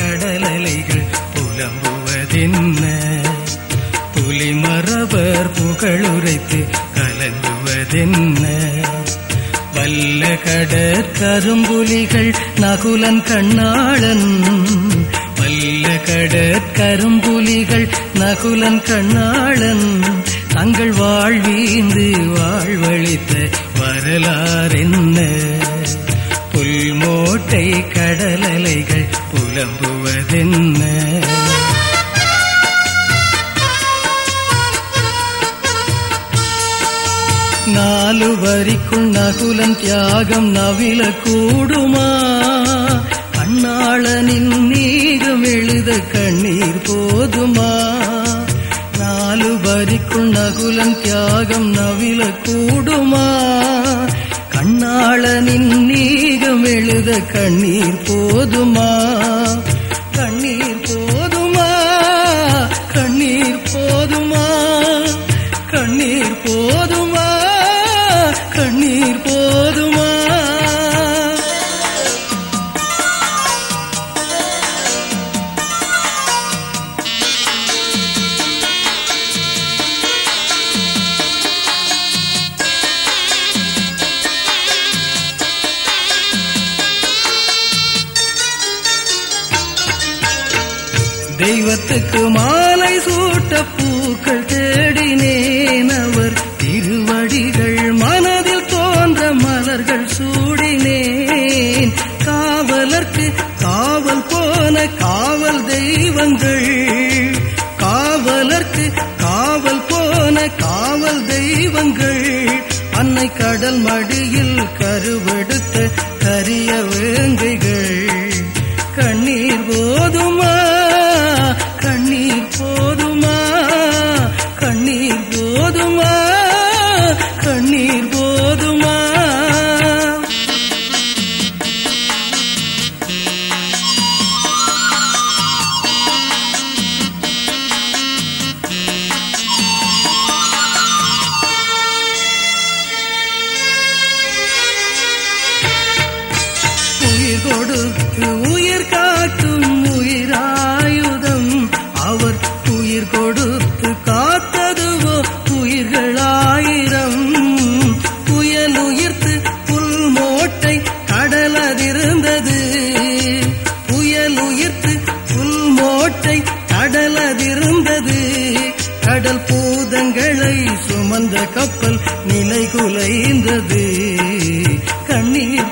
கடலலைகள் புலம்புவதென்ன? புலிமரபர் புகழுரைத்து கலங்குவதென்ன? வல்ல கடற்கரும்புலிகள் நகுலன் கண்ணாளன். வல்ல கடற்கரும்புலிகள் நகுலன் கண்ணாளன். தங்கள் வாழ்வீந்து வாழ்வழித்த வரலாறென்ன? புல்மோட்டை கடலலைகள் புலம்புவதென்ன நாலு வரிக்குள் நகுலன் தியாகம் நவில கண்ணீர் போதுமா? தெய்வத்துக்கு மாலை சூட்ட பூக்கள் தேடினேன் அவர். திருவடிகள் மனதில் தோன்ற மலர்கள் சூடினேன். காவலர்க்கு காவல் போன காவல் தெய்வங்கள். காவலர்க்கு காவல் போன காவல் தெய்வங்கள். அன்னை கடல் மடியில் கருவெடுத்த போதுமா? கடல் பூதங்களை சுமந்த கப்பல் நிலை குலைந்தது கண்ணீர்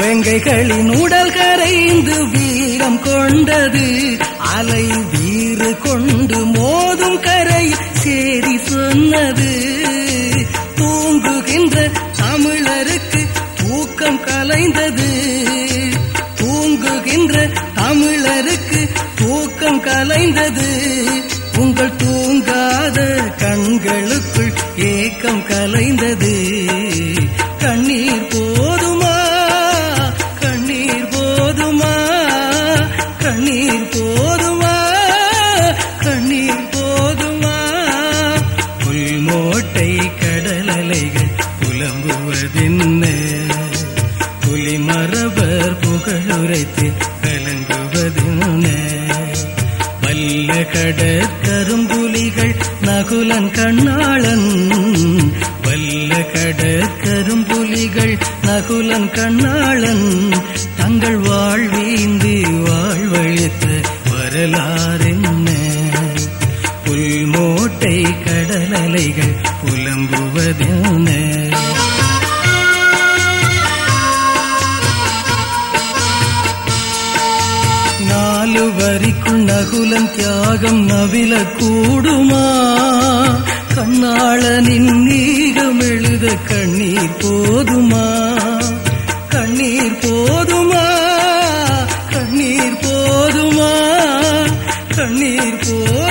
வெங்கைகளின் உடல் கரைந்து வீரம் கொண்டது அலை வீறு கொண்டு மோதும் கரை சேரி சொன்னது. தூங்குகின்ற தமிழருக்கு தூக்கம் கலைந்தது. தூங்குகின்ற தமிழருக்கு தூக்கம் கலைந்தது. உங்கள் தூங்காத கண்களுக்குள் ஏக்கம் கலைந்தது. கோட்டை கடலலைகள் புலம்புவதென்ன? புலிமரபர் புகழுரைத்து கலங்குவதென்ன? வல்ல கடற்கரும்புலிகள் நகுலன் கண்ணாளன். வல்ல கடற்கரும்புலிகள் நகுலன் கண்ணாளன். கடலலைகள் புலம்புவதென்ன? நாலு வரிக்குள் நகுலன் தியாகம் நவில கூடுமா? கண்ணாளனின் நீகம் எழுத கண்ணீர் போதுமா? கண்ணீர் போதுமா? கண்ணீர் போதுமா? கண்ணீர் போதுமா